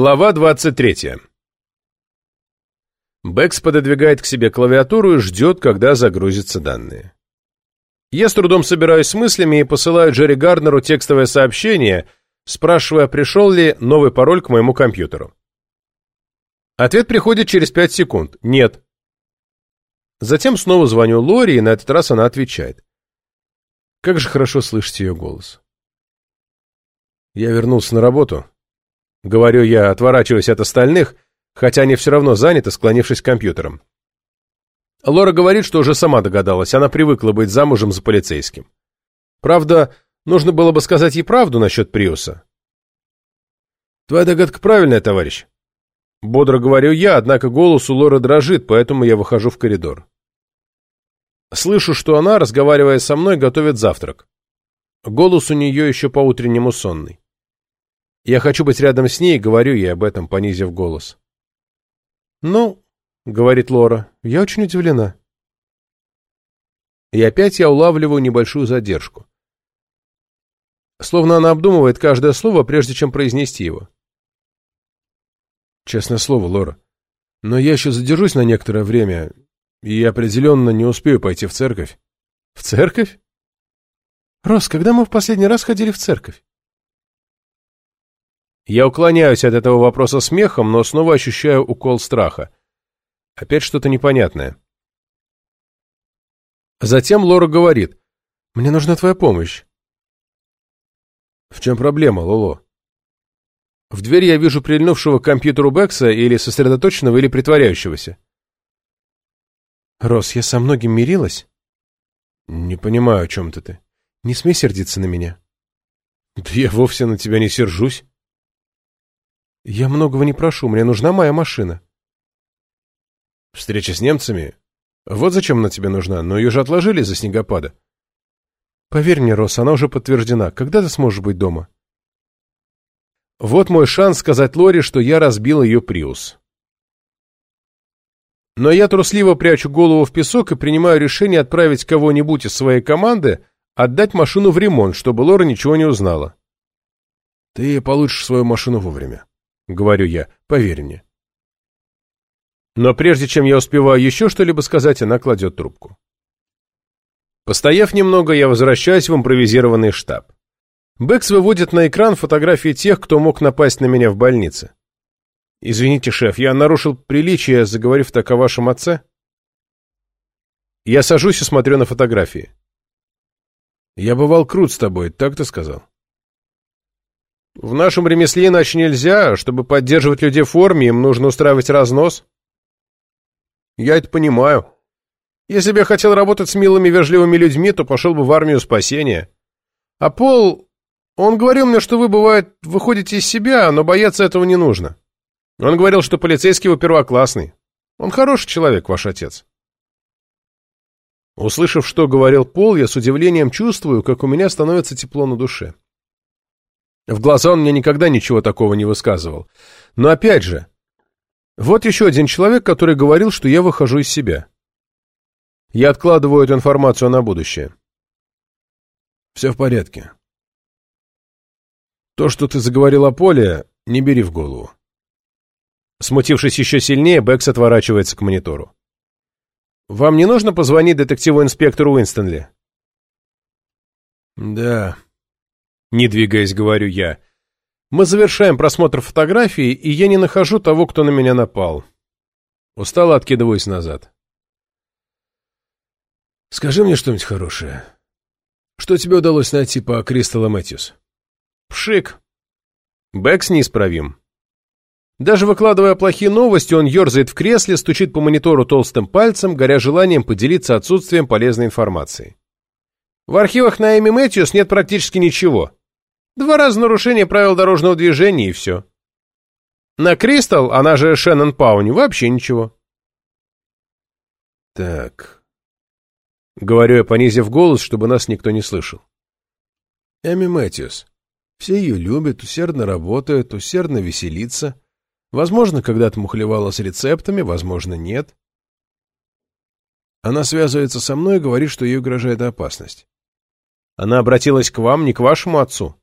Глава 23. Бэкс пододвигает к себе клавиатуру и ждет, когда загрузятся данные. Я с трудом собираюсь с мыслями и посылаю Джерри Гарднеру текстовое сообщение, спрашивая, пришел ли новый пароль к моему компьютеру. Ответ приходит через 5 секунд. Нет. Затем снова звоню Лори, и на этот раз она отвечает. Как же хорошо слышать ее голос. Я вернулся на работу. Говорю я, отворачиваясь от остальных, хотя они все равно заняты, склонившись к компьютерам. Лора говорит, что уже сама догадалась, она привыкла быть замужем за полицейским. Правда, нужно было бы сказать ей правду насчет Приуса. Твоя догадка правильная, товарищ. Бодро говорю я, однако голос у Лоры дрожит, поэтому я выхожу в коридор. Слышу, что она, разговаривая со мной, готовит завтрак. Голос у нее еще по-утреннему сонный. Я хочу быть рядом с ней, говорю ей об этом, понизив голос. «Ну, — говорит Лора, — я очень удивлена». И опять я улавливаю небольшую задержку. Словно она обдумывает каждое слово, прежде чем произнести его. Честное слово, Лора. Но я еще задержусь на некоторое время, и определенно не успею пойти в церковь. В церковь? Рос, когда мы в последний раз ходили в церковь? Я уклоняюсь от этого вопроса смехом, но снова ощущаю укол страха. Опять что-то непонятное. Затем Лора говорит, «Мне нужна твоя помощь». В чем проблема, Лоло? В дверь я вижу прильнувшего к компьютеру Бекса или сосредоточенного, или притворяющегося. Рос, я со многим мирилась? Не понимаю, о чем ты ты. Не смей сердиться на меня. Да я вовсе на тебя не сержусь. Я многого не прошу, мне нужна моя машина. Встреча с немцами? Вот зачем она тебе нужна, но ее же отложили из-за снегопада. Поверь мне, Рос, она уже подтверждена. Когда ты сможешь быть дома? Вот мой шанс сказать Лори, что я разбил ее Приус. Но я трусливо прячу голову в песок и принимаю решение отправить кого-нибудь из своей команды отдать машину в ремонт, чтобы Лора ничего не узнала. Ты получишь свою машину вовремя, говорю я, поверь мне. Но прежде чем я успеваю еще что-либо сказать, она кладет трубку. Постояв немного, я возвращаюсь в импровизированный штаб. Бэкс выводит на экран фотографии тех, кто мог напасть на меня в больнице. «Извините, шеф, я нарушил приличие, заговорив так о вашем отце?» Я сажусь и смотрю на фотографии. «Я бывал крут с тобой, так ты сказал?» «В нашем ремесле иначе нельзя. Чтобы поддерживать людей в форме, им нужно устраивать разнос». «Я это понимаю. Если бы я хотел работать с милыми вежливыми людьми, то пошел бы в армию спасения. А Пол, он говорил мне, что вы, бывает, выходите из себя, но бояться этого не нужно». Он говорил, что полицейский его первоклассный. Он хороший человек, ваш отец. Услышав, что говорил Пол, я с удивлением чувствую, как у меня становится тепло на душе. В глаза он мне никогда ничего такого не высказывал. Но опять же, вот еще один человек, который говорил, что я выхожу из себя. Я откладываю эту информацию на будущее. Все в порядке. То, что ты заговорил о Поле, не бери в голову. Смутившись еще сильнее, Бэкс отворачивается к монитору. «Вам не нужно позвонить детективу-инспектору Уинстонли?» «Да», — не двигаясь, говорю я. «Мы завершаем просмотр фотографий, и я не нахожу того, кто на меня напал. Устало откидываюсь назад». «Скажи мне что-нибудь хорошее. Что тебе удалось найти по Кристаллу Мэтьюс?» «Пшик. Бэкс неисправим. Даже выкладывая плохие новости, он ерзает в кресле, стучит по монитору толстым пальцем, горя желанием поделиться отсутствием полезной информации. В архивах на Эми Мэтьюс нет практически ничего. Два раза нарушение правил дорожного движения и все. На Кристал, она же Шеннон Пауни, вообще ничего. Так. Говорю я, понизив голос, чтобы нас никто не слышал. Эми Мэтьюс. Все ее любят, усердно работают, усердно веселится. Возможно, когда-то мухлевала с рецептами, возможно, нет. Она связывается со мной и говорит, что ей угрожает опасность. Она обратилась к вам, не к вашему отцу?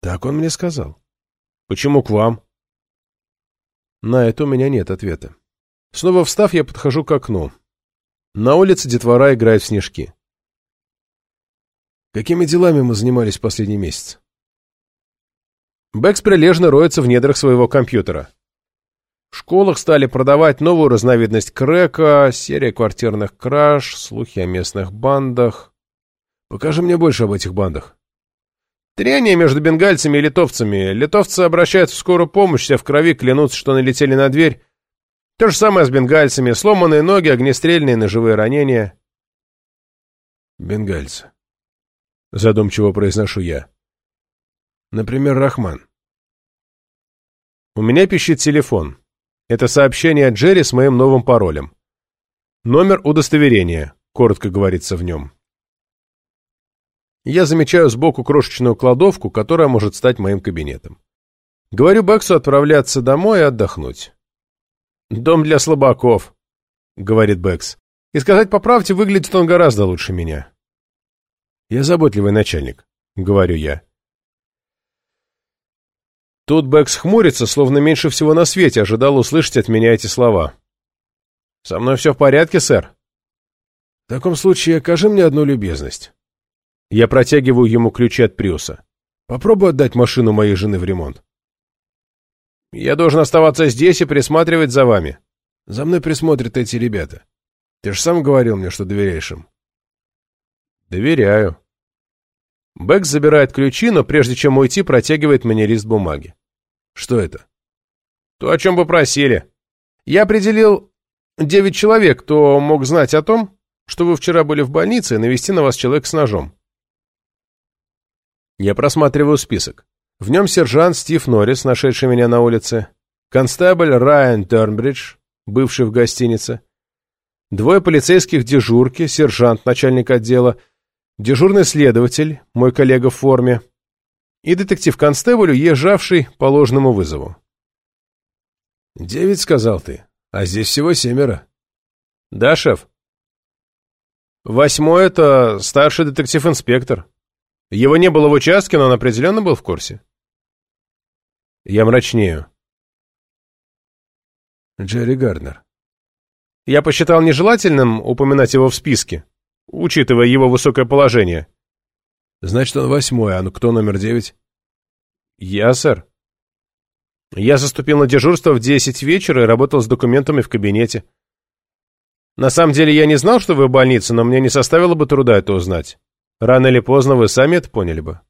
Так он мне сказал. Почему к вам? На это у меня нет ответа. Снова встав, я подхожу к окну. На улице детвора играет в снежки. Какими делами мы занимались последний месяц? Бэкс прилежно роется в недрах своего компьютера. В школах стали продавать новую разновидность крека, серия квартирных краж, слухи о местных бандах. Покажи мне больше об этих бандах. Трение между бенгальцами и литовцами. Литовцы обращаются в скорую помощь, все в крови, клянутся, что налетели на дверь. То же самое с бенгальцами. Сломанные ноги, огнестрельные, ножевые ранения. Бенгальцы. Задумчиво произношу я. Например, Рахман. У меня пищит телефон. Это сообщение от Джерри с моим новым паролем. Номер удостоверения, коротко говорится в нем. Я замечаю сбоку крошечную кладовку, которая может стать моим кабинетом. Говорю Бэксу отправляться домой и отдохнуть. «Дом для слабаков», — говорит Бэкс. «И сказать по правде, выглядит он гораздо лучше меня». «Я заботливый начальник», — говорю я. Тут Бэкс хмурится, словно меньше всего на свете ожидал услышать от меня эти слова. «Со мной все в порядке, сэр?» «В таком случае окажи мне одну любезность». Я протягиваю ему ключи от Приуса. «Попробуй отдать машину моей жены в ремонт». «Я должен оставаться здесь и присматривать за вами». «За мной присмотрят эти ребята. Ты же сам говорил мне, что доверяешь им». «Доверяю», Бэкс забирает ключи, но прежде чем уйти, протягивает мне лист бумаги. Что это? То, о чем вы просили. Я определил девять человек, кто мог знать о том, что вы вчера были в больнице и навести на вас человек с ножом. Я просматриваю список. В нем сержант Стив Норрис, нашедший меня на улице, констебль Райан Тернбридж, бывший в гостинице, двое полицейских дежурки, сержант, начальник отдела, дежурный следователь, мой коллега в форме, и детектив-констебль, уезжавший по ложному вызову. «Девять, — сказал ты, — а здесь всего семеро». «Да, шеф?» «Восьмой — это старший детектив-инспектор. Его не было в участке, но он определенно был в курсе». Я мрачнею. Джерри Гарднер. Я посчитал нежелательным упоминать его в списке, учитывая его высокое положение. Значит, он восьмой, а ну кто номер девять? Я, сэр. Я заступил на дежурство в десять вечера и работал с документами в кабинете. На самом деле я не знал, что вы в больнице, но мне не составило бы труда это узнать. Рано или поздно вы сами это поняли бы.